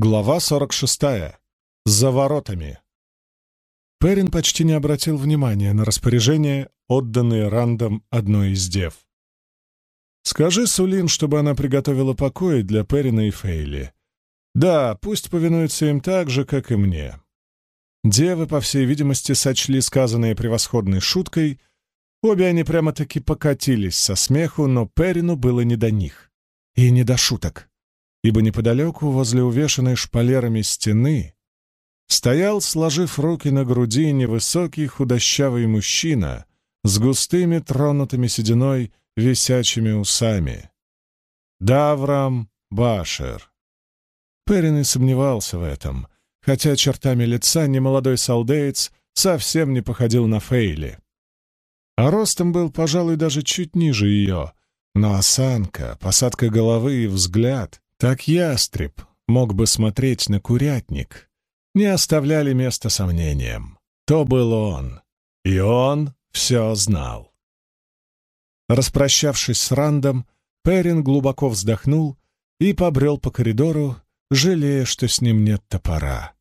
Глава 46. За воротами. Перин почти не обратил внимания на распоряжение, отданные Рандом одной из дев. «Скажи Сулин, чтобы она приготовила покои для Перина и Фейли. Да, пусть повинуются им так же, как и мне». Девы, по всей видимости, сочли сказанное превосходной шуткой. Обе они прямо-таки покатились со смеху, но Перину было не до них. И не до шуток ибо неподалеку, возле увешанной шпалерами стены, стоял, сложив руки на груди, невысокий худощавый мужчина с густыми, тронутыми сединой, висячими усами. Даврам Башер. Перин и сомневался в этом, хотя чертами лица немолодой салдеец совсем не походил на Фейли. А ростом был, пожалуй, даже чуть ниже ее, но осанка, посадка головы и взгляд так ястреб мог бы смотреть на курятник, не оставляли места сомнениям. То был он, и он все знал. Распрощавшись с Рандом, Перин глубоко вздохнул и побрел по коридору, жалея, что с ним нет топора.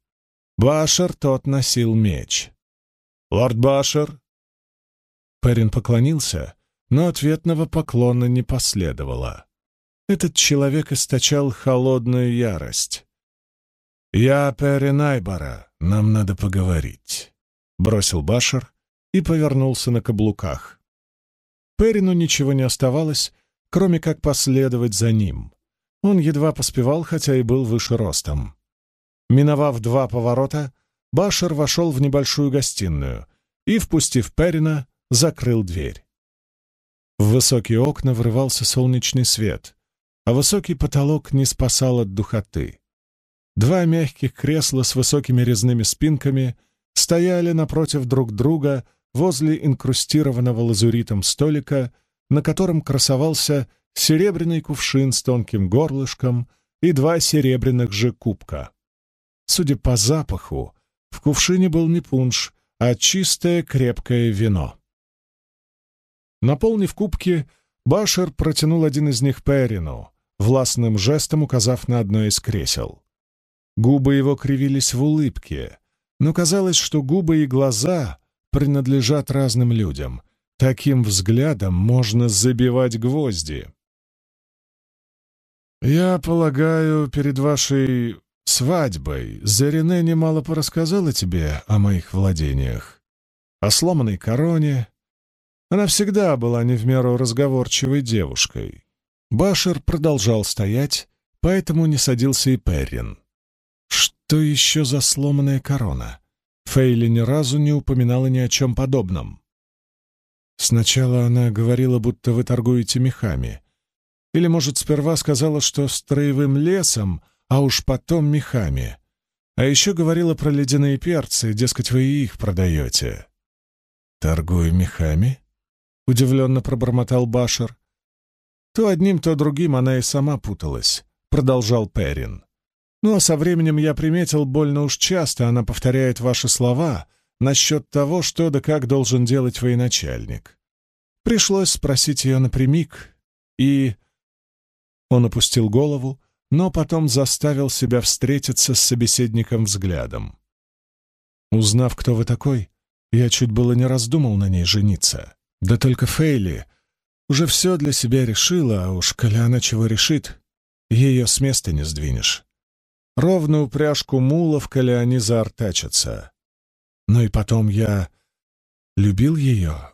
Башер тот носил меч. «Лорд Башер!» Перин поклонился, но ответного поклона не последовало. Этот человек источал холодную ярость. «Я Перин Айбара, нам надо поговорить», — бросил Башер и повернулся на каблуках. Перину ничего не оставалось, кроме как последовать за ним. Он едва поспевал, хотя и был выше ростом. Миновав два поворота, Башер вошел в небольшую гостиную и, впустив Перина, закрыл дверь. В высокие окна врывался солнечный свет, а высокий потолок не спасал от духоты. Два мягких кресла с высокими резными спинками стояли напротив друг друга возле инкрустированного лазуритом столика, на котором красовался серебряный кувшин с тонким горлышком и два серебряных же кубка. Судя по запаху, в кувшине был не пунш, а чистое крепкое вино. Наполнив кубки, Башер протянул один из них Перину, властным жестом указав на одно из кресел. Губы его кривились в улыбке, но казалось, что губы и глаза принадлежат разным людям. Таким взглядом можно забивать гвозди. «Я полагаю, перед вашей свадьбой Зарине немало порассказала тебе о моих владениях, о сломанной короне. Она всегда была не в меру разговорчивой девушкой. Башер продолжал стоять, поэтому не садился и Перрин. Что еще за сломанная корона? Фейли ни разу не упоминала ни о чем подобном. Сначала она говорила, будто вы торгуете мехами. Или, может, сперва сказала, что строевым лесом, а уж потом мехами. А еще говорила про ледяные перцы, дескать, вы их продаете. «Торгую мехами?» — удивленно пробормотал Башер. То одним, то другим она и сама путалась, — продолжал Перин. Ну а со временем я приметил, больно уж часто она повторяет ваши слова насчет того, что да как должен делать военачальник. Пришлось спросить ее напрямик, и... Он опустил голову, но потом заставил себя встретиться с собеседником взглядом. Узнав, кто вы такой, я чуть было не раздумал на ней жениться. Да только Фейли уже все для себя решила, а уж коли она чего решит, ее с места не сдвинешь. Ровно упряжку мулов, коли они заортачатся. Ну и потом я любил ее,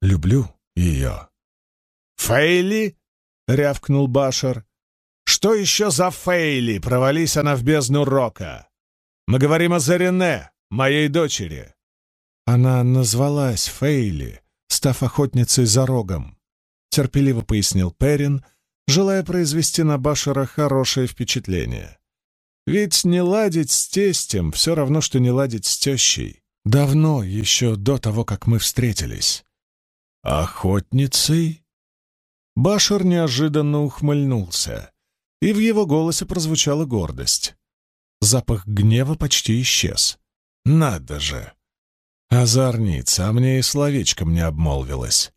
люблю ее. «Фейли?» — рявкнул Башар. «Что еще за Фейли?» — провались она в бездну рока. «Мы говорим о Зарене, моей дочери». Она назвалась Фейли, став охотницей за рогом терпеливо пояснил Перин, желая произвести на Башара хорошее впечатление. Ведь не ладить с тестем все равно, что не ладить с тещей. Давно, еще до того, как мы встретились. «Охотницей?» Башар неожиданно ухмыльнулся, и в его голосе прозвучала гордость. Запах гнева почти исчез. «Надо же!» Озорница, а мне и словечком не обмолвилась.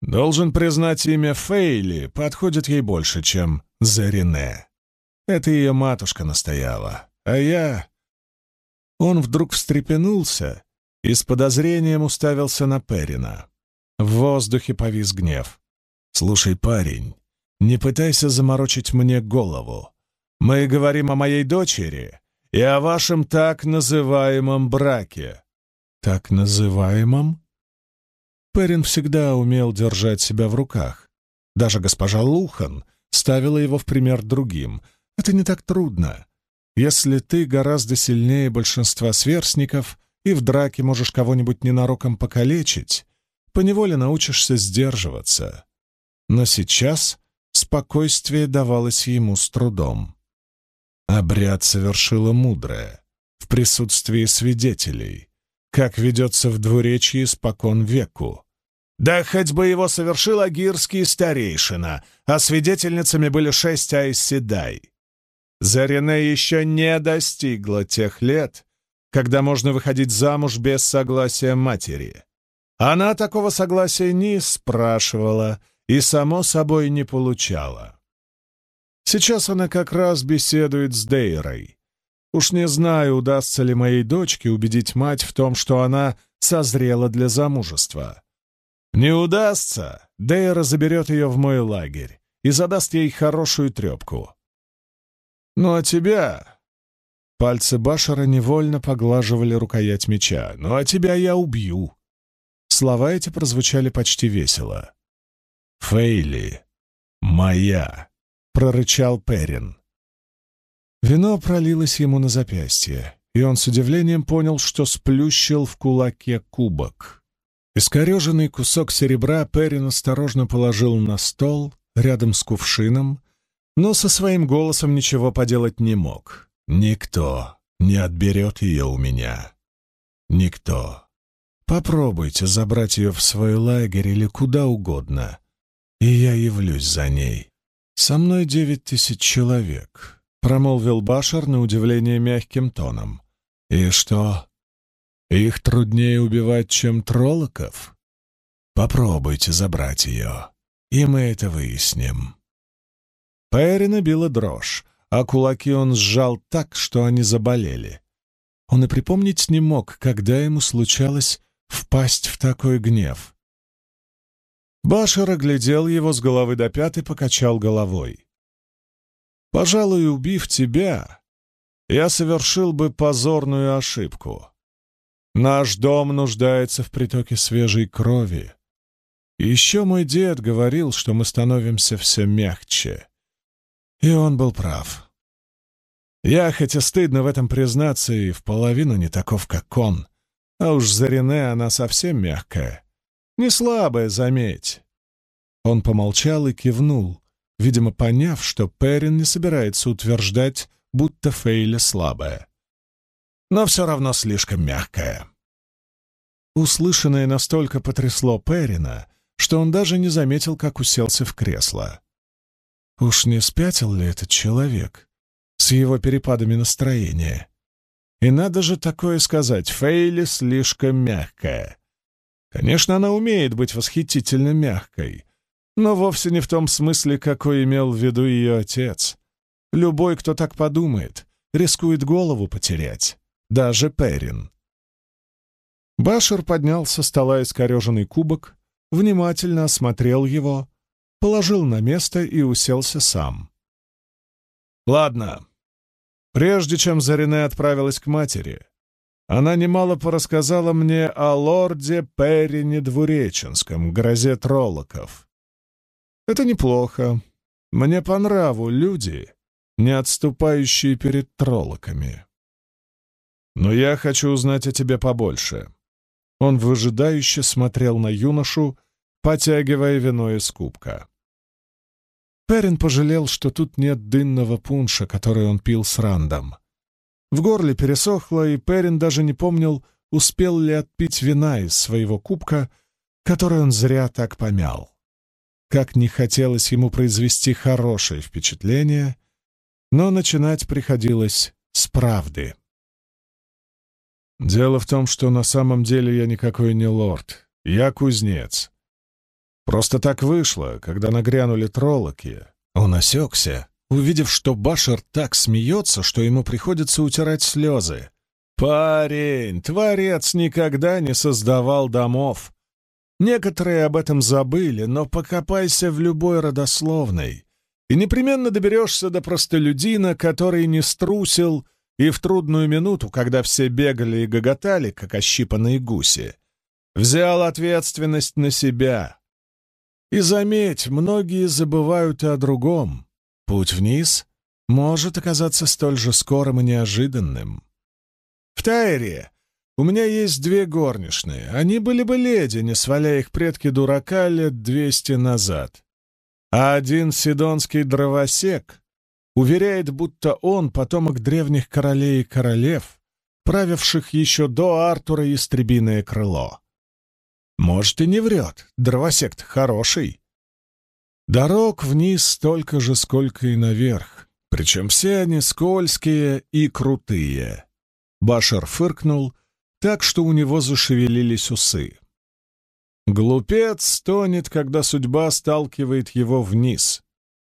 Должен признать, имя Фейли подходит ей больше, чем Зарине. Это ее матушка настояла. А я... Он вдруг встрепенулся и с подозрением уставился на Перина. В воздухе повис гнев. «Слушай, парень, не пытайся заморочить мне голову. Мы говорим о моей дочери и о вашем так называемом браке». «Так называемом?» Перин всегда умел держать себя в руках. Даже госпожа Лухан ставила его в пример другим. Это не так трудно. Если ты гораздо сильнее большинства сверстников и в драке можешь кого-нибудь ненароком покалечить, поневоле научишься сдерживаться. Но сейчас спокойствие давалось ему с трудом. Обряд совершила мудрая, в присутствии свидетелей, как ведется в двуречии спокон веку. Да хоть бы его совершил агирский старейшина, а свидетельницами были шесть Айседай. Зарине еще не достигла тех лет, когда можно выходить замуж без согласия матери. Она такого согласия не спрашивала и, само собой, не получала. Сейчас она как раз беседует с Дейрой. Уж не знаю, удастся ли моей дочке убедить мать в том, что она созрела для замужества. Не удастся, Дейра заберет ее в мой лагерь и задаст ей хорошую трепку. «Ну а тебя...» Пальцы Башара невольно поглаживали рукоять меча. «Ну а тебя я убью!» Слова эти прозвучали почти весело. «Фейли, моя!» — прорычал Перин. Вино пролилось ему на запястье, и он с удивлением понял, что сплющил в кулаке кубок. Искореженный кусок серебра Перин осторожно положил на стол рядом с кувшином, но со своим голосом ничего поделать не мог. Никто не отберет ее у меня. Никто. Попробуйте забрать ее в свой лагерь или куда угодно, и я явлюсь за ней. Со мной девять тысяч человек, — промолвил Башар на удивление мягким тоном. И что? Их труднее убивать, чем троллоков? Попробуйте забрать ее, и мы это выясним. Перина била дрожь, а кулаки он сжал так, что они заболели. Он и припомнить не мог, когда ему случалось впасть в такой гнев. Башар оглядел его с головы до пят и покачал головой. «Пожалуй, убив тебя, я совершил бы позорную ошибку. Наш дом нуждается в притоке свежей крови. еще мой дед говорил, что мы становимся все мягче. И он был прав. Я, хотя стыдно в этом признаться, и в половину не таков, как он, а уж за Рене она совсем мягкая. Не слабая, заметь. Он помолчал и кивнул, видимо, поняв, что Перин не собирается утверждать, будто Фейля слабая. Но все равно слишком мягкая. Услышанное настолько потрясло Перина, что он даже не заметил, как уселся в кресло. Уж не спятил ли этот человек с его перепадами настроения? И надо же такое сказать, Фейли слишком мягкая. Конечно, она умеет быть восхитительно мягкой, но вовсе не в том смысле, какой имел в виду ее отец. Любой, кто так подумает, рискует голову потерять, даже Перин. Башер поднял со стола искореженный кубок, внимательно осмотрел его положил на место и уселся сам. «Ладно. Прежде чем Зарине отправилась к матери, она немало порассказала мне о лорде Перине Двуреченском, грозе троллоков. Это неплохо. Мне по нраву люди, не отступающие перед троллоками. Но я хочу узнать о тебе побольше». Он выжидающе смотрел на юношу, потягивая вино из кубка. Перин пожалел, что тут нет дынного пунша, который он пил с Рандом. В горле пересохло, и Перин даже не помнил, успел ли отпить вина из своего кубка, который он зря так помял. Как не хотелось ему произвести хорошее впечатление, но начинать приходилось с правды. «Дело в том, что на самом деле я никакой не лорд. Я кузнец. Просто так вышло, когда нагрянули троллоки. Он осекся, увидев, что Башер так смеется, что ему приходится утирать слезы. «Парень, творец никогда не создавал домов. Некоторые об этом забыли, но покопайся в любой родословной, и непременно доберешься до простолюдина, который не струсил и в трудную минуту, когда все бегали и гоготали, как ощипанные гуси, взял ответственность на себя. И заметь, многие забывают и о другом. Путь вниз может оказаться столь же скорым и неожиданным. В Тайре у меня есть две горничные. Они были бы леди, не сваляя их предки дурака лет двести назад. А один сидонский дровосек уверяет, будто он потомок древних королей и королев, правивших еще до Артура истребиное крыло. Может, и не врет, дровосек хороший. Дорог вниз столько же, сколько и наверх, причем все они скользкие и крутые. Башер фыркнул, так что у него зашевелились усы. Глупец стонет, когда судьба сталкивает его вниз.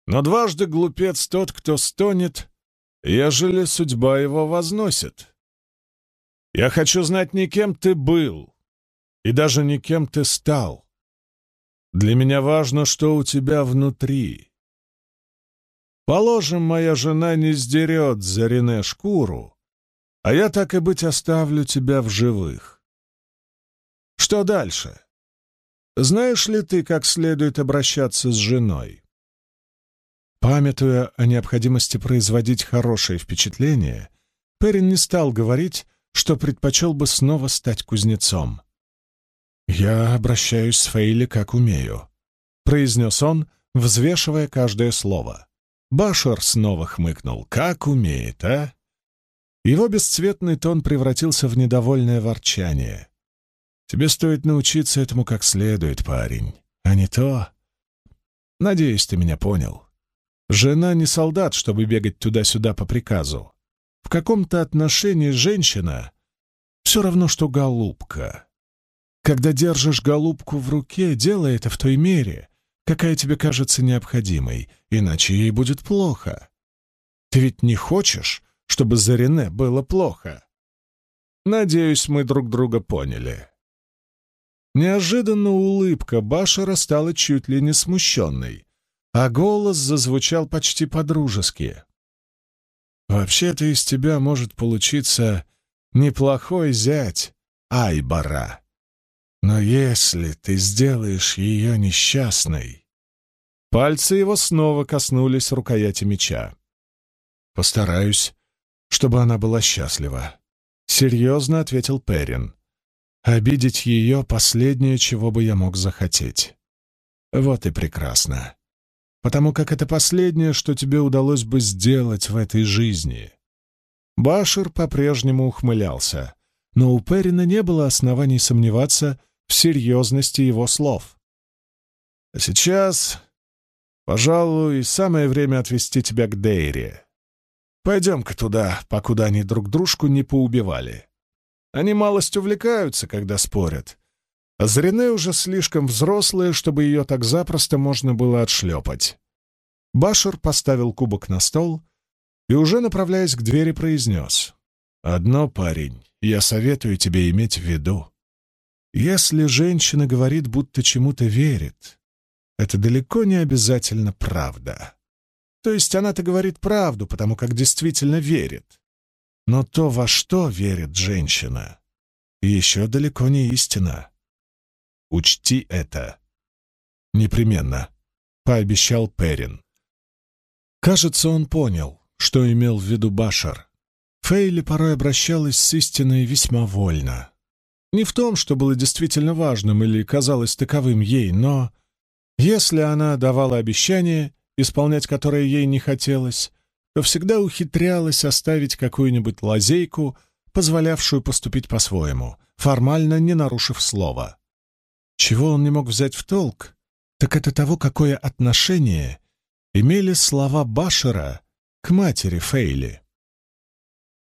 Но дважды глупец тот, кто стонет, ежели судьба его возносит. Я хочу знать не кем ты был, и даже не кем ты стал. Для меня важно, что у тебя внутри. Положим, моя жена не сдерет за Рене шкуру, а я так и быть оставлю тебя в живых. Что дальше? Знаешь ли ты, как следует обращаться с женой? Памятуя о необходимости производить хорошее впечатление, Перин не стал говорить, что предпочел бы снова стать кузнецом. «Я обращаюсь с Фейли как умею», — произнес он, взвешивая каждое слово. Башер снова хмыкнул. «Как умеет, а?» Его бесцветный тон превратился в недовольное ворчание. «Тебе стоит научиться этому как следует, парень, а не то...» «Надеюсь, ты меня понял. Жена не солдат, чтобы бегать туда-сюда по приказу. В каком-то отношении женщина — все равно, что голубка. Когда держишь голубку в руке, делай это в той мере, какая тебе кажется необходимой, иначе ей будет плохо. Ты ведь не хочешь, чтобы Зарине было плохо. Надеюсь, мы друг друга поняли. Неожиданно улыбка Башера стала чуть ли не смущенной, а голос зазвучал почти по-дружески. «Вообще-то из тебя может получиться неплохой зять Айбара. Но если ты сделаешь ее несчастной...» Пальцы его снова коснулись рукояти меча. «Постараюсь чтобы она была счастлива. Серьезно ответил Перин. Обидеть ее — последнее, чего бы я мог захотеть. Вот и прекрасно. Потому как это последнее, что тебе удалось бы сделать в этой жизни. Башер по-прежнему ухмылялся, но у Перина не было оснований сомневаться в серьезности его слов. А сейчас, пожалуй, самое время отвести тебя к Дейре. Пойдем-ка туда, покуда они друг дружку не поубивали. Они малость увлекаются, когда спорят. А уже слишком взрослая, чтобы ее так запросто можно было отшлепать. Башер поставил кубок на стол и, уже направляясь к двери, произнес. «Одно, парень, я советую тебе иметь в виду. Если женщина говорит, будто чему-то верит, это далеко не обязательно правда». То есть она-то говорит правду, потому как действительно верит. Но то, во что верит женщина, еще далеко не истина. Учти это. Непременно, — пообещал Перин. Кажется, он понял, что имел в виду Башар. Фейли порой обращалась с истиной весьма вольно. Не в том, что было действительно важным или казалось таковым ей, но если она давала обещание, исполнять которое ей не хотелось, то всегда ухитрялась оставить какую-нибудь лазейку, позволявшую поступить по-своему, формально не нарушив слова. Чего он не мог взять в толк, так это того, какое отношение имели слова Башера к матери Фейли.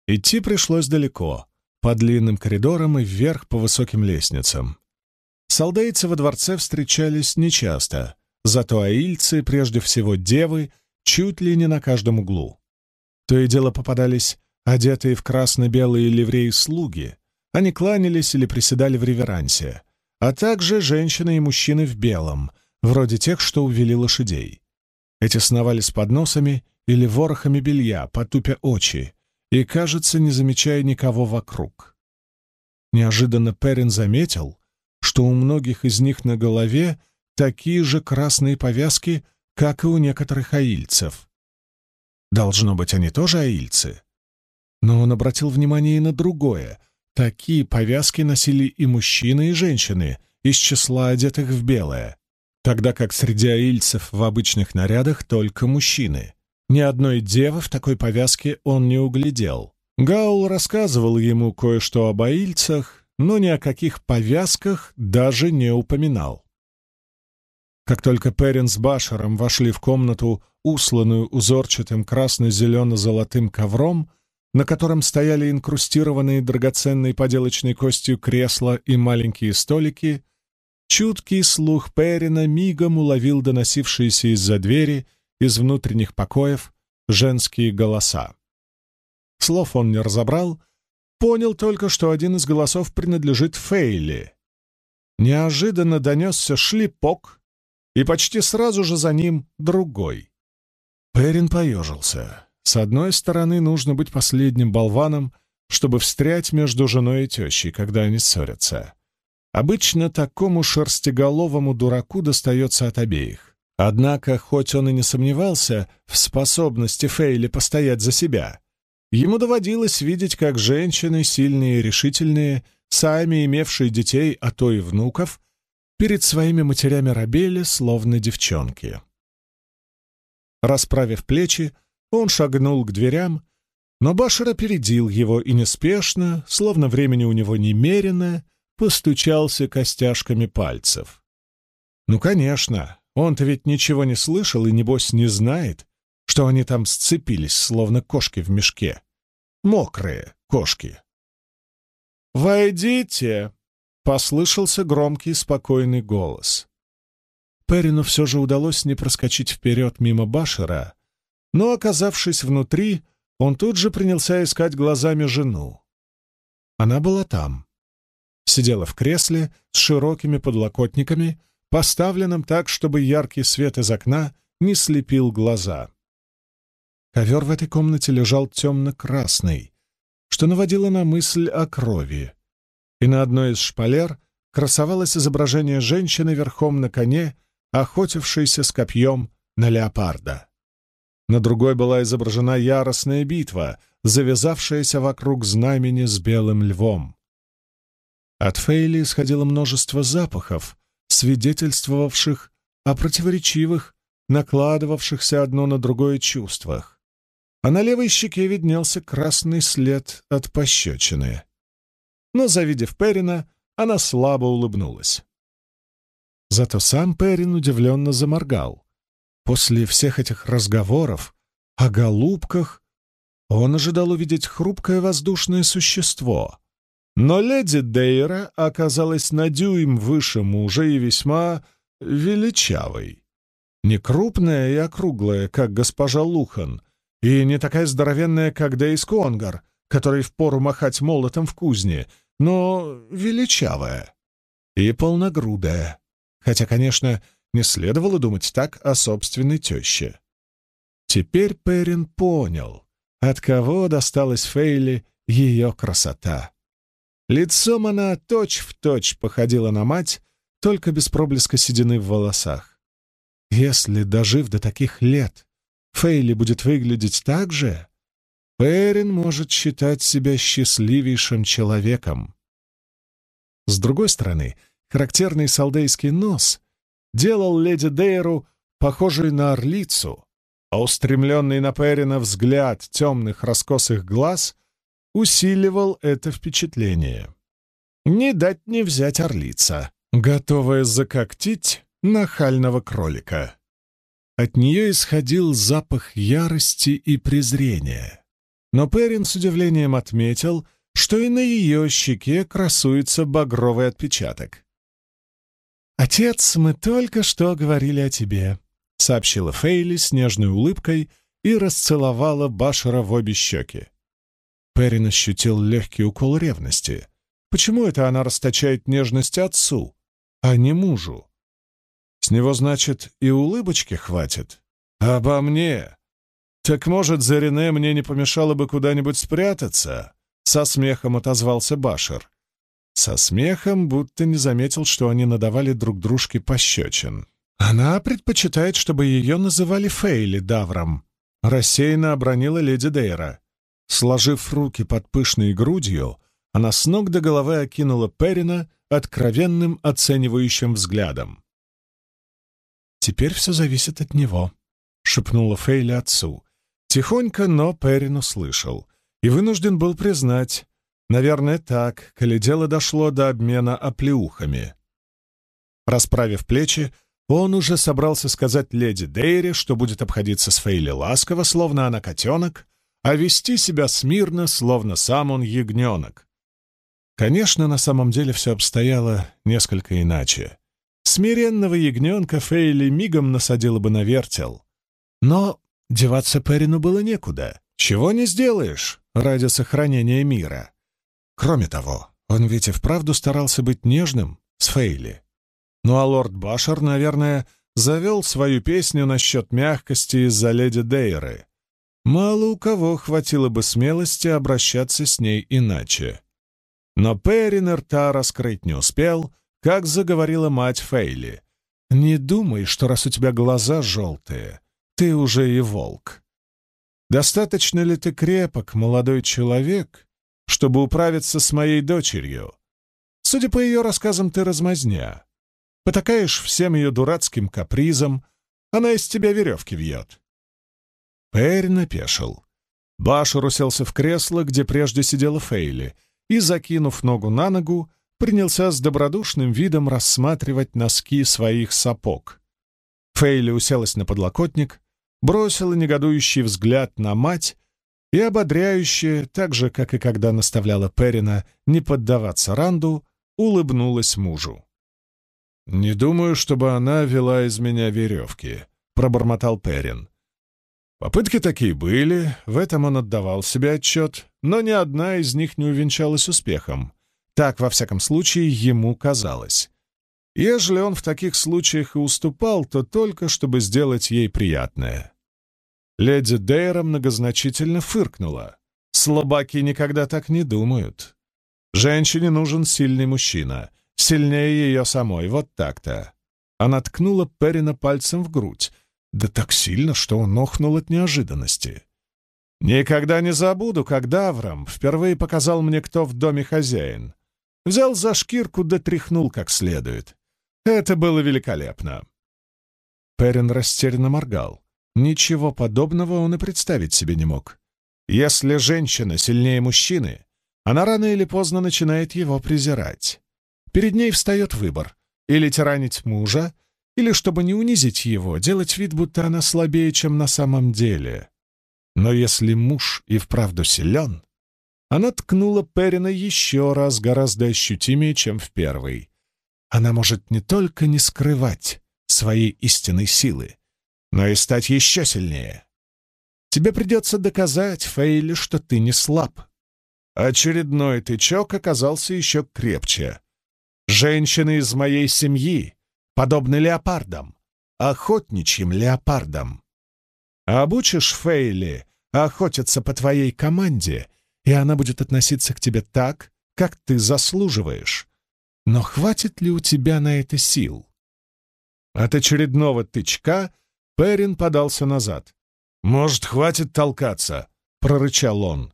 Идти пришлось далеко, по длинным коридорам и вверх по высоким лестницам. Солдейцы во дворце встречались нечасто — Зато аильцы, прежде всего девы, чуть ли не на каждом углу. То и дело попадались одетые в красно-белые ливреи слуги. Они кланялись или приседали в реверансе, а также женщины и мужчины в белом, вроде тех, что увели лошадей. Эти сновали с подносами или ворохами белья, потупя очи, и, кажется, не замечая никого вокруг. Неожиданно Перин заметил, что у многих из них на голове такие же красные повязки, как и у некоторых аильцев. Должно быть, они тоже аильцы. Но он обратил внимание и на другое. Такие повязки носили и мужчины, и женщины, из числа одетых в белое, тогда как среди аильцев в обычных нарядах только мужчины. Ни одной девы в такой повязке он не углядел. Гаул рассказывал ему кое-что об аильцах, но ни о каких повязках даже не упоминал. Как только Перин с Башером вошли в комнату, усланную узорчатым красно-зелено-золотым ковром, на котором стояли инкрустированные драгоценной поделочной костью кресла и маленькие столики, чуткий слух Перина мигом уловил доносившиеся из-за двери, из внутренних покоев, женские голоса. Слов он не разобрал, понял только, что один из голосов принадлежит Фейли. Неожиданно донесся шлепок, и почти сразу же за ним другой. Перин поежился. С одной стороны, нужно быть последним болваном, чтобы встрять между женой и тещей, когда они ссорятся. Обычно такому шерстеголовому дураку достается от обеих. Однако, хоть он и не сомневался в способности Фейли постоять за себя, ему доводилось видеть, как женщины, сильные и решительные, сами имевшие детей, а то и внуков, перед своими матерями рабели, словно девчонки. Расправив плечи, он шагнул к дверям, но Башер опередил его и неспешно, словно времени у него немерено, постучался костяшками пальцев. Ну, конечно, он-то ведь ничего не слышал и, небось, не знает, что они там сцепились, словно кошки в мешке. Мокрые кошки. «Войдите!» Послышался громкий, спокойный голос. Перину все же удалось не проскочить вперед мимо Башера, но, оказавшись внутри, он тут же принялся искать глазами жену. Она была там. Сидела в кресле с широкими подлокотниками, поставленным так, чтобы яркий свет из окна не слепил глаза. Ковер в этой комнате лежал темно-красный, что наводило на мысль о крови и на одной из шпалер красовалось изображение женщины верхом на коне, охотившейся с копьем на леопарда. На другой была изображена яростная битва, завязавшаяся вокруг знамени с белым львом. От Фейли исходило множество запахов, свидетельствовавших о противоречивых, накладывавшихся одно на другое чувствах. А на левой щеке виднелся красный след от пощечины но, завидев Перина, она слабо улыбнулась. Зато сам Перин удивленно заморгал. После всех этих разговоров о голубках он ожидал увидеть хрупкое воздушное существо. Но леди Дейра оказалась на дюйм выше мужа и весьма величавой. Не крупная и округлая, как госпожа Лухан, и не такая здоровенная, как Дейс Конгар, который впору махать молотом в кузне — но величавая и полногрудая, хотя, конечно, не следовало думать так о собственной теще. Теперь Перин понял, от кого досталась Фейли ее красота. Лицом она точь-в-точь точь походила на мать, только без проблеска седины в волосах. Если, дожив до таких лет, Фейли будет выглядеть так же, Перин может считать себя счастливейшим человеком. С другой стороны, характерный салдейский нос делал леди Дейру похожей на орлицу, а устремленный на Перина взгляд темных раскосых глаз усиливал это впечатление. Не дать не взять орлица, готовая закоктить нахального кролика. От нее исходил запах ярости и презрения. Но Перин с удивлением отметил, что и на ее щеке красуется багровый отпечаток. «Отец, мы только что говорили о тебе», — сообщила Фейли с нежной улыбкой и расцеловала Башера в обе щеки. Перин ощутил легкий укол ревности. Почему это она расточает нежность отцу, а не мужу? С него, значит, и улыбочки хватит? Обо мне? Так, может, за Рене мне не помешало бы куда-нибудь спрятаться? Со смехом отозвался Башер. Со смехом, будто не заметил, что они надавали друг дружке пощечин. Она предпочитает, чтобы ее называли Фейли Давром. Рассеянно обронила леди Дейра. Сложив руки под пышной грудью, она с ног до головы окинула Перина откровенным оценивающим взглядом. «Теперь все зависит от него», — шепнула Фейли отцу. Тихонько, но Перин услышал и вынужден был признать, наверное, так, коли дело дошло до обмена оплеухами. Расправив плечи, он уже собрался сказать леди Дейре, что будет обходиться с Фейли ласково, словно она котенок, а вести себя смирно, словно сам он ягненок. Конечно, на самом деле все обстояло несколько иначе. Смиренного ягненка Фейли мигом насадила бы на вертел. Но деваться Перину было некуда. Чего не сделаешь ради сохранения мира. Кроме того, он ведь и вправду старался быть нежным с Фейли. Ну а лорд Башер, наверное, завел свою песню насчет мягкости из-за леди Дейры. Мало у кого хватило бы смелости обращаться с ней иначе. Но Перин рта раскрыть не успел, как заговорила мать Фейли. «Не думай, что раз у тебя глаза желтые, ты уже и волк. Достаточно ли ты крепок, молодой человек, чтобы управиться с моей дочерью? Судя по ее рассказам, ты размазня. Потакаешь всем ее дурацким капризом, она из тебя веревки вьет». Перри напешил. Башер уселся в кресло, где прежде сидела Фейли, и, закинув ногу на ногу, принялся с добродушным видом рассматривать носки своих сапог. Фейли уселась на подлокотник, бросила негодующий взгляд на мать и ободряюще, так же, как и когда наставляла Перина не поддаваться Ранду, улыбнулась мужу. «Не думаю, чтобы она вела из меня веревки», — пробормотал Перин. Попытки такие были, в этом он отдавал себе отчет, но ни одна из них не увенчалась успехом. Так, во всяком случае, ему казалось. Ежели он в таких случаях и уступал, то только чтобы сделать ей приятное. Леди Дейра многозначительно фыркнула. Слабаки никогда так не думают. Женщине нужен сильный мужчина, сильнее ее самой, вот так-то. Она ткнула Перина пальцем в грудь, да так сильно, что он охнул от неожиданности. Никогда не забуду, когда Аврам впервые показал мне, кто в доме хозяин. Взял за шкирку да тряхнул как следует. Это было великолепно. Перин растерянно моргал. Ничего подобного он и представить себе не мог. Если женщина сильнее мужчины, она рано или поздно начинает его презирать. Перед ней встает выбор — или тиранить мужа, или, чтобы не унизить его, делать вид, будто она слабее, чем на самом деле. Но если муж и вправду силен, она ткнула Перина еще раз гораздо ощутимее, чем в первый. Она может не только не скрывать своей истинной силы, но и стать еще сильнее. Тебе придется доказать, Фейли, что ты не слаб. Очередной тычок оказался еще крепче. Женщины из моей семьи подобны леопардам, охотничьим леопардам. Обучишь Фейли охотиться по твоей команде, и она будет относиться к тебе так, как ты заслуживаешь. Но хватит ли у тебя на это сил? От очередного тычка Перин подался назад. «Может, хватит толкаться?» — прорычал он.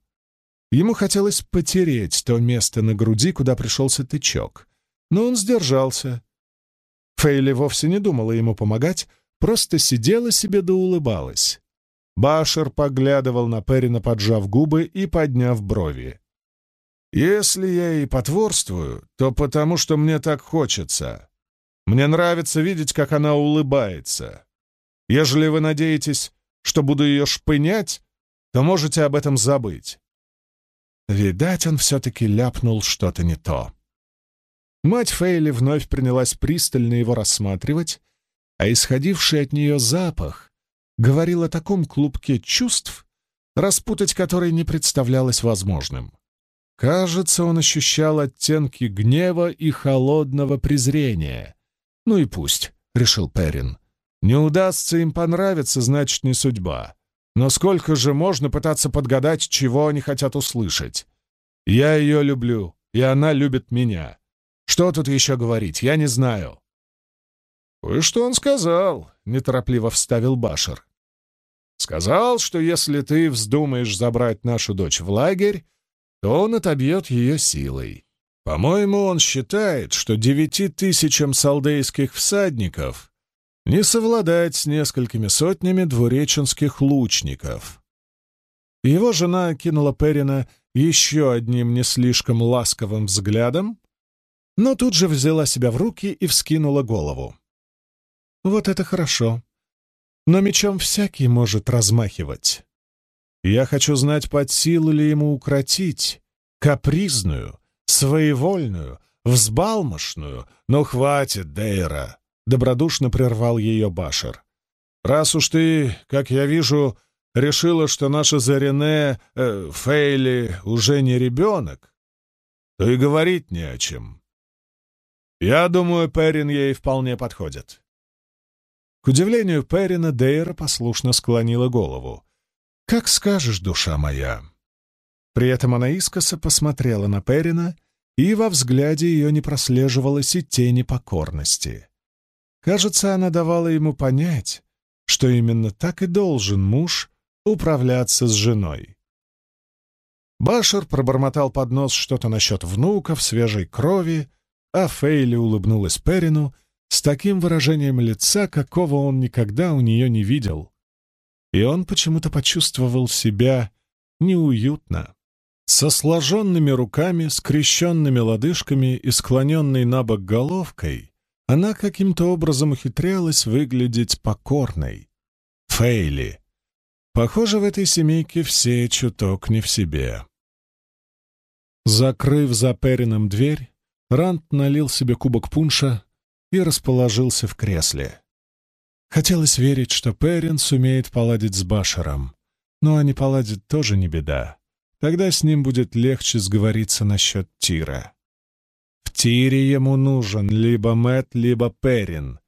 Ему хотелось потереть то место на груди, куда пришелся тычок. Но он сдержался Фейли вовсе не думала ему помогать, просто сидела себе да улыбалась. Башер поглядывал на Перина, поджав губы и подняв брови. «Если я и потворствую, то потому, что мне так хочется. Мне нравится видеть, как она улыбается. Ежели вы надеетесь, что буду ее шпынять, то можете об этом забыть». Видать, он все-таки ляпнул что-то не то. Мать Фейли вновь принялась пристально его рассматривать, а исходивший от нее запах говорил о таком клубке чувств, распутать который не представлялось возможным. Кажется, он ощущал оттенки гнева и холодного презрения. «Ну и пусть», — решил Перин. «Не удастся им понравиться, значит, не судьба. Но сколько же можно пытаться подгадать, чего они хотят услышать? Я ее люблю, и она любит меня. Что тут еще говорить, я не знаю». «Кое-что он сказал», — неторопливо вставил Башер. «Сказал, что если ты вздумаешь забрать нашу дочь в лагерь, то он отобьет ее силой. По-моему, он считает, что девяти тысячам салдейских всадников не совладать с несколькими сотнями двуреченских лучников». Его жена кинула Перина еще одним не слишком ласковым взглядом, но тут же взяла себя в руки и вскинула голову. «Вот это хорошо. Но мечом всякий может размахивать. Я хочу знать, под силу ли ему укротить капризную, своевольную, взбалмошную, но хватит, Дейра!» — добродушно прервал ее Башер. «Раз уж ты, как я вижу, решила, что наша Зарене э, Фейли уже не ребенок, то и говорить не о чем. Я думаю, Перин ей вполне подходит. К удивлению Перина, Дейра послушно склонила голову. «Как скажешь, душа моя!» При этом она искоса посмотрела на Перина, и во взгляде ее не прослеживалось и тени покорности. Кажется, она давала ему понять, что именно так и должен муж управляться с женой. Башер пробормотал под нос что-то насчет внуков, свежей крови, а Фейли улыбнулась Перину с таким выражением лица, какого он никогда у нее не видел. И он почему-то почувствовал себя неуютно. Со сложенными руками, скрещенными лодыжками и склоненной на бок головкой она каким-то образом ухитрялась выглядеть покорной. Фейли. Похоже, в этой семейке все чуток не в себе. Закрыв за Перином дверь, Рант налил себе кубок пунша и расположился в кресле. Хотелось верить, что Перин сумеет поладить с Башером, но они поладят тоже не беда. Тогда с ним будет легче сговориться насчет Тира. В Тире ему нужен либо Мэт, либо Перин.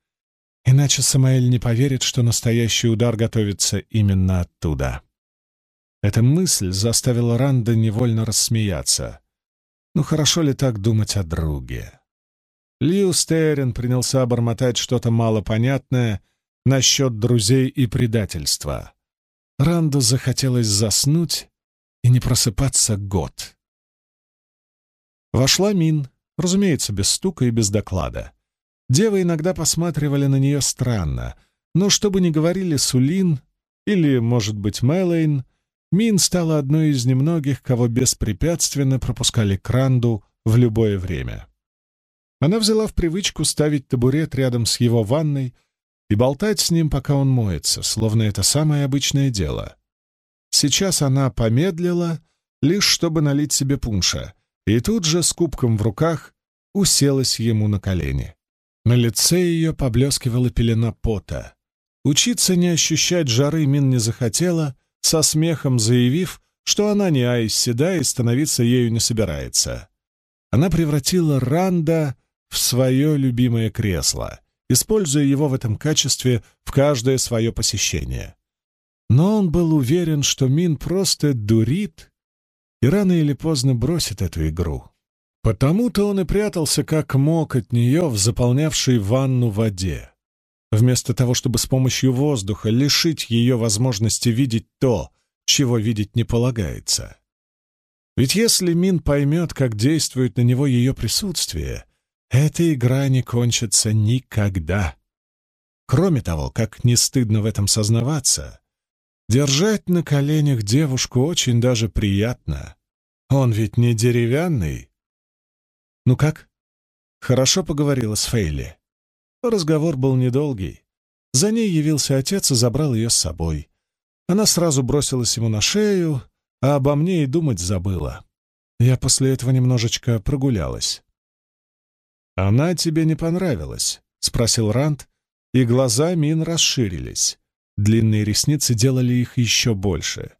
Иначе Самаэль не поверит, что настоящий удар готовится именно оттуда. Эта мысль заставила Ранда невольно рассмеяться. Ну хорошо ли так думать о друге? Лью Стерин принялся бормотать что-то малопонятное насчет друзей и предательства. Ранду захотелось заснуть и не просыпаться год. Вошла Мин, разумеется, без стука и без доклада. Девы иногда посматривали на нее странно, но что бы ни говорили Сулин или, может быть, Мэлэйн, Мин стала одной из немногих, кого беспрепятственно пропускали к Ранду в любое время. Она взяла в привычку ставить табурет рядом с его ванной и болтать с ним, пока он моется, словно это самое обычное дело. Сейчас она помедлила, лишь чтобы налить себе пунша, и тут же с кубком в руках уселась ему на колени. На лице ее поблескивала пелена пота. Учиться не ощущать жары Мин не захотела, со смехом заявив, что она не Айс и становиться ею не собирается. Она превратила Ранда в свое любимое кресло, используя его в этом качестве в каждое свое посещение. Но он был уверен, что Мин просто дурит и рано или поздно бросит эту игру. Потому-то он и прятался как мог от нее в заполнявшей ванну воде вместо того, чтобы с помощью воздуха лишить ее возможности видеть то, чего видеть не полагается. Ведь если Мин поймет, как действует на него ее присутствие, эта игра не кончится никогда. Кроме того, как не стыдно в этом сознаваться, держать на коленях девушку очень даже приятно. Он ведь не деревянный. Ну как? Хорошо поговорила с Фейли. Разговор был недолгий. За ней явился отец и забрал ее с собой. Она сразу бросилась ему на шею, а обо мне и думать забыла. Я после этого немножечко прогулялась. «Она тебе не понравилась?» — спросил Рант, и глаза Мин расширились. Длинные ресницы делали их еще больше.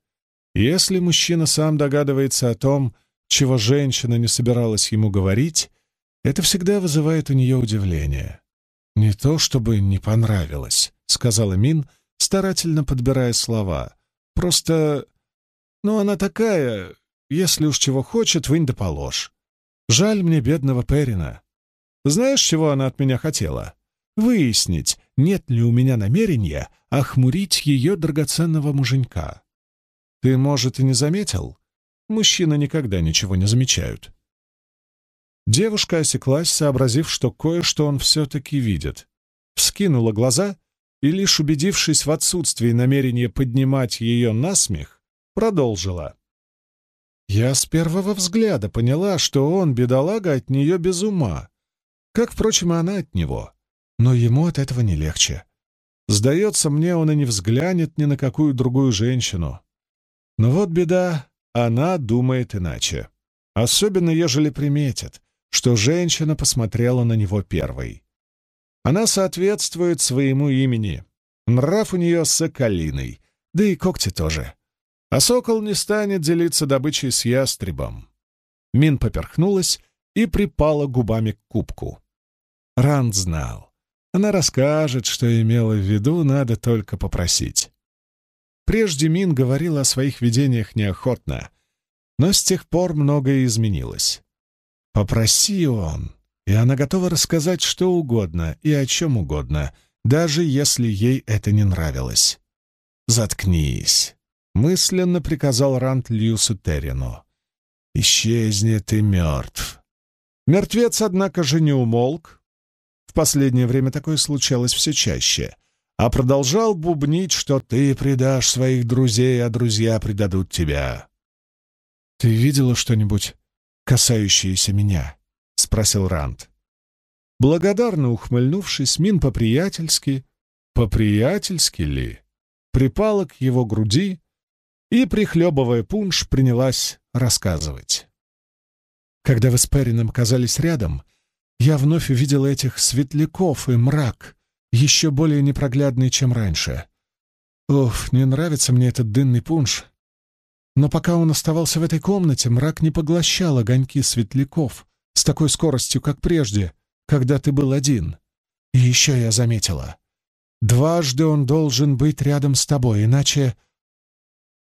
Если мужчина сам догадывается о том, чего женщина не собиралась ему говорить, это всегда вызывает у нее удивление. «Не то чтобы не понравилось», — сказала Мин, старательно подбирая слова. «Просто... ну, она такая... Если уж чего хочет, вынь да положь. Жаль мне бедного Перина. Знаешь, чего она от меня хотела? Выяснить, нет ли у меня намерения охмурить ее драгоценного муженька. Ты, может, и не заметил? Мужчины никогда ничего не замечают. Девушка осеклась, сообразив, что кое-что он все-таки видит. Вскинула глаза и, лишь убедившись в отсутствии намерения поднимать ее на смех, продолжила. Я с первого взгляда поняла, что он, бедолага, от нее без ума. Как, впрочем, и она от него. Но ему от этого не легче. Сдается мне, он и не взглянет ни на какую другую женщину. Но вот беда, она думает иначе. Особенно, ежели приметит, что женщина посмотрела на него первой. Она соответствует своему имени. Нрав у нее соколиный, да и когти тоже. А сокол не станет делиться добычей с ястребом. Мин поперхнулась и припала губами к кубку. Ранд знал. Она расскажет, что имела в виду, надо только попросить. Прежде Мин говорила о своих видениях неохотно, но с тех пор многое изменилось. Попроси он, и она готова рассказать что угодно и о чем угодно, даже если ей это не нравилось. «Заткнись», — мысленно приказал Рант Льюсу Террину. «Исчезни, ты мертв». Мертвец, однако же, не умолк. В последнее время такое случалось все чаще, а продолжал бубнить, что ты предашь своих друзей, а друзья предадут тебя. «Ты видела что-нибудь, касающееся меня?» — спросил Рант. Благодарно ухмыльнувшись, Мин по-приятельски, по-приятельски ли, припала к его груди и, прихлебывая пунш, принялась рассказывать. Когда вы с Перином оказались рядом, я вновь увидела этих светляков и мрак, еще более непроглядный, чем раньше. Уф, не нравится мне этот дынный пунш. Но пока он оставался в этой комнате, мрак не поглощал огоньки светляков с такой скоростью, как прежде, когда ты был один. И еще я заметила. Дважды он должен быть рядом с тобой, иначе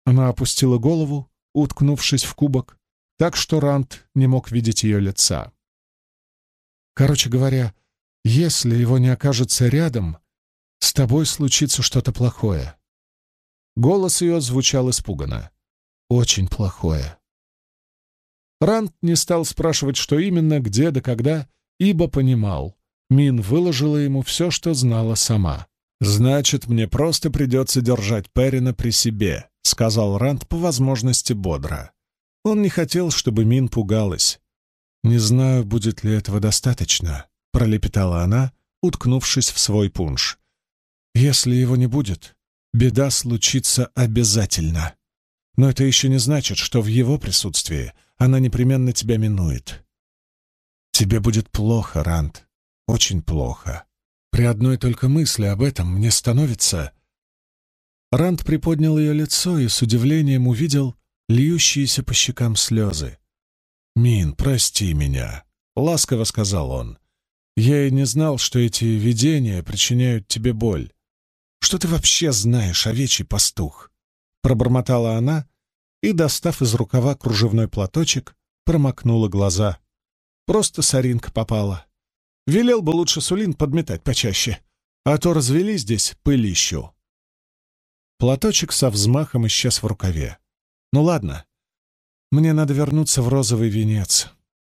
она опустила голову, уткнувшись в кубок, так что Рант не мог видеть ее лица. Короче говоря, если его не окажется рядом, с тобой случится что-то плохое. Голос ее звучал испуганно. Очень плохое. Рант не стал спрашивать, что именно, где да когда, ибо понимал. Мин выложила ему все, что знала сама. «Значит, мне просто придется держать Перина при себе», — сказал Ранд по возможности бодро. Он не хотел, чтобы Мин пугалась. «Не знаю, будет ли этого достаточно», — пролепетала она, уткнувшись в свой пунш. «Если его не будет, беда случится обязательно. Но это еще не значит, что в его присутствии она непременно тебя минует. Тебе будет плохо, Ранд, очень плохо. При одной только мысли об этом мне становится...» Ранд приподнял ее лицо и с удивлением увидел льющиеся по щекам слезы. «Мин, прости меня», — ласково сказал он. «Я и не знал, что эти видения причиняют тебе боль. Что ты вообще знаешь, овечий пастух?» Пробормотала она и, достав из рукава кружевной платочек, промокнула глаза. Просто соринка попала. Велел бы лучше Сулин подметать почаще, а то развели здесь пылищу. Платочек со взмахом исчез в рукаве. Ну ладно, мне надо вернуться в розовый венец.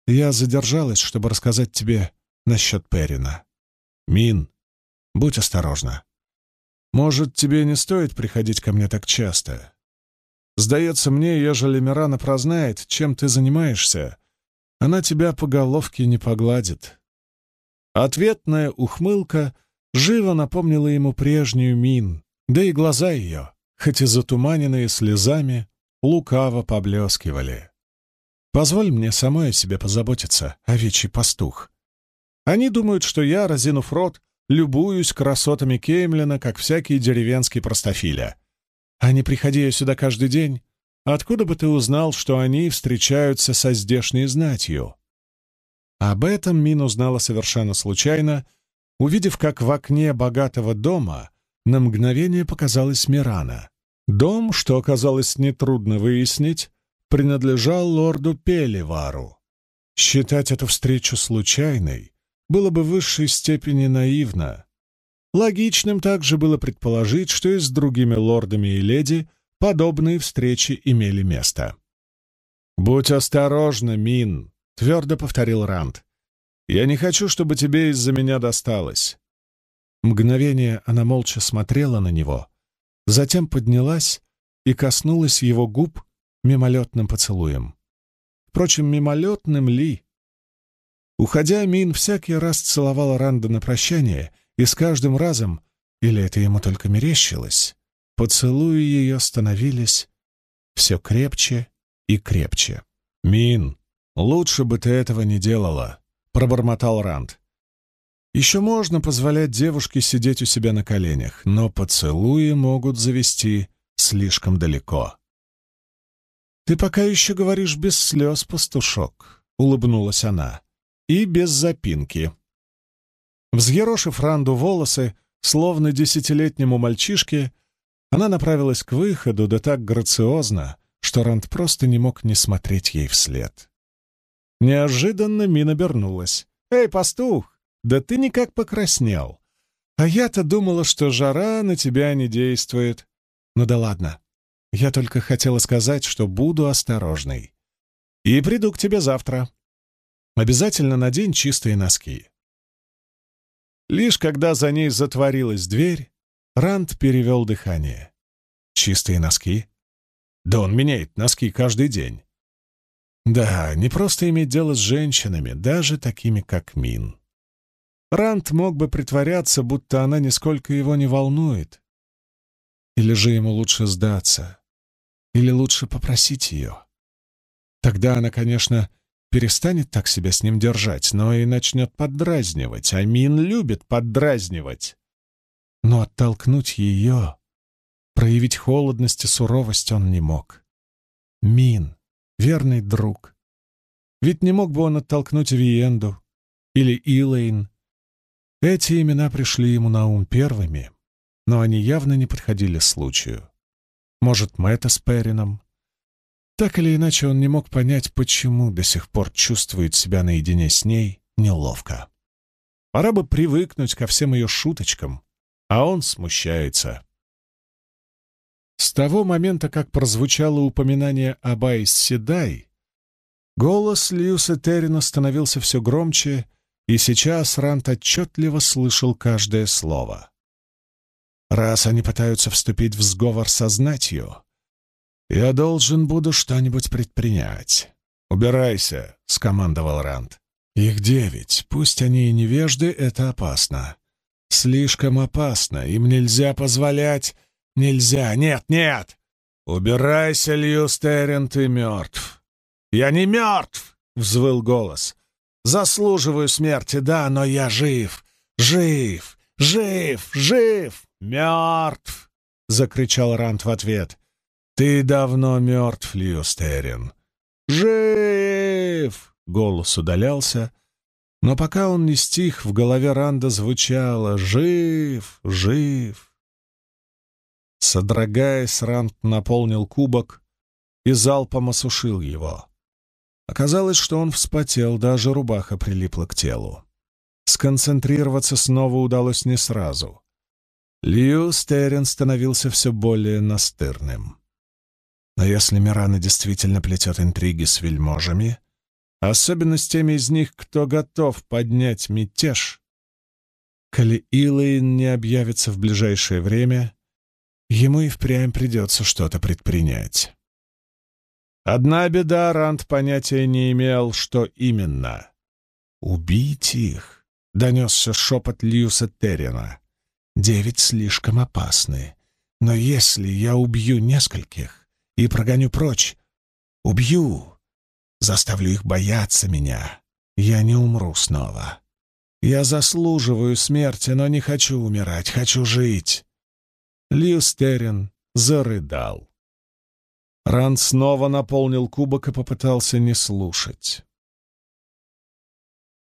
Я задержалась, чтобы рассказать тебе насчет Перина. Мин, будь осторожна. Может, тебе не стоит приходить ко мне так часто? Сдается мне, ежели Мирана прознает, чем ты занимаешься, она тебя по головке не погладит. Ответная ухмылка живо напомнила ему прежнюю Мин, да и глаза ее, хоть и затуманенные слезами, лукаво поблескивали. «Позволь мне самой о себе позаботиться, овечий пастух. Они думают, что я, разинув рот, любуюсь красотами Кеймлина, как всякий деревенский простофиля. А не приходи я сюда каждый день, откуда бы ты узнал, что они встречаются со здешней знатью?» Об этом Мин узнала совершенно случайно, увидев, как в окне богатого дома на мгновение показалась Мирана. Дом, что оказалось нетрудно выяснить, принадлежал лорду Пелевару. Считать эту встречу случайной было бы в высшей степени наивно. Логичным также было предположить, что и с другими лордами и леди подобные встречи имели место. «Будь осторожна, Мин», — твердо повторил Ранд. «Я не хочу, чтобы тебе из-за меня досталось». Мгновение она молча смотрела на него, затем поднялась и коснулась его губ мимолетным поцелуем. Впрочем, мимолетным ли? Уходя, Мин всякий раз целовала Ранда на прощание, и с каждым разом, или это ему только мерещилось, поцелуи ее становились все крепче и крепче. «Мин, лучше бы ты этого не делала», — пробормотал Ранд. Еще можно позволять девушке сидеть у себя на коленях, но поцелуи могут завести слишком далеко. «Ты пока еще говоришь без слез, пастушок», — улыбнулась она, — «и без запинки». Взъерошив Ранду волосы, словно десятилетнему мальчишке, она направилась к выходу, да так грациозно, что Ранд просто не мог не смотреть ей вслед. Неожиданно Мин обернулась. «Эй, пастух, да ты никак покраснел. А я-то думала, что жара на тебя не действует. Ну да ладно. Я только хотела сказать, что буду осторожной. И приду к тебе завтра. Обязательно надень чистые носки. Лишь когда за ней затворилась дверь, Ранд перевел дыхание. Чистые носки? Да он меняет носки каждый день. Да, не просто иметь дело с женщинами, даже такими, как Мин. Рант мог бы притворяться, будто она нисколько его не волнует. Или же ему лучше сдаться, или лучше попросить ее. Тогда она, конечно, перестанет так себя с ним держать, но и начнет поддразнивать. А Мин любит поддразнивать. Но оттолкнуть ее, проявить холодность и суровость он не мог. Мин — верный друг. Ведь не мог бы он оттолкнуть Виенду или Илэйн, эти имена пришли ему на ум первыми, но они явно не подходили случаю. Может, Мэтта с Перином? Так или иначе, он не мог понять, почему до сих пор чувствует себя наедине с ней неловко. Пора бы привыкнуть ко всем ее шуточкам, а он смущается. С того момента, как прозвучало упоминание об Айс Седай, голос Льюса Террина становился все громче и сейчас Рант отчетливо слышал каждое слово. «Раз они пытаются вступить в сговор со знатью, я должен буду что-нибудь предпринять. Убирайся», — скомандовал Рант. «Их девять, пусть они и невежды, это опасно. Слишком опасно, им нельзя позволять... Нельзя, нет, нет! Убирайся, Льюстерин, ты мертв!» «Я не мертв!» — взвыл голос. Заслуживаю смерти, да, но я жив, жив, жив, жив, мертв!» — закричал Рант в ответ. «Ты давно мертв, Льюстерин!» «Жив!» — голос удалялся, но пока он не стих, в голове Ранда звучало «Жив! Жив!» Содрогаясь, Ранд наполнил кубок и залпом осушил его. Оказалось, что он вспотел, даже рубаха прилипла к телу. Сконцентрироваться снова удалось не сразу. Лью Стерин становился все более настырным. Но если Мирана действительно плетет интриги с вельможами, особенно с теми из них, кто готов поднять мятеж, коли Илэйн не объявится в ближайшее время, ему и впрямь придется что-то предпринять. Одна беда, Ранд понятия не имел, что именно. «Убить их!» — донесся шепот Льюса Террина. «Девять слишком опасны. Но если я убью нескольких и прогоню прочь, убью, заставлю их бояться меня, я не умру снова. Я заслуживаю смерти, но не хочу умирать, хочу жить. Льюстерин зарыдал. Ранд снова наполнил кубок и попытался не слушать.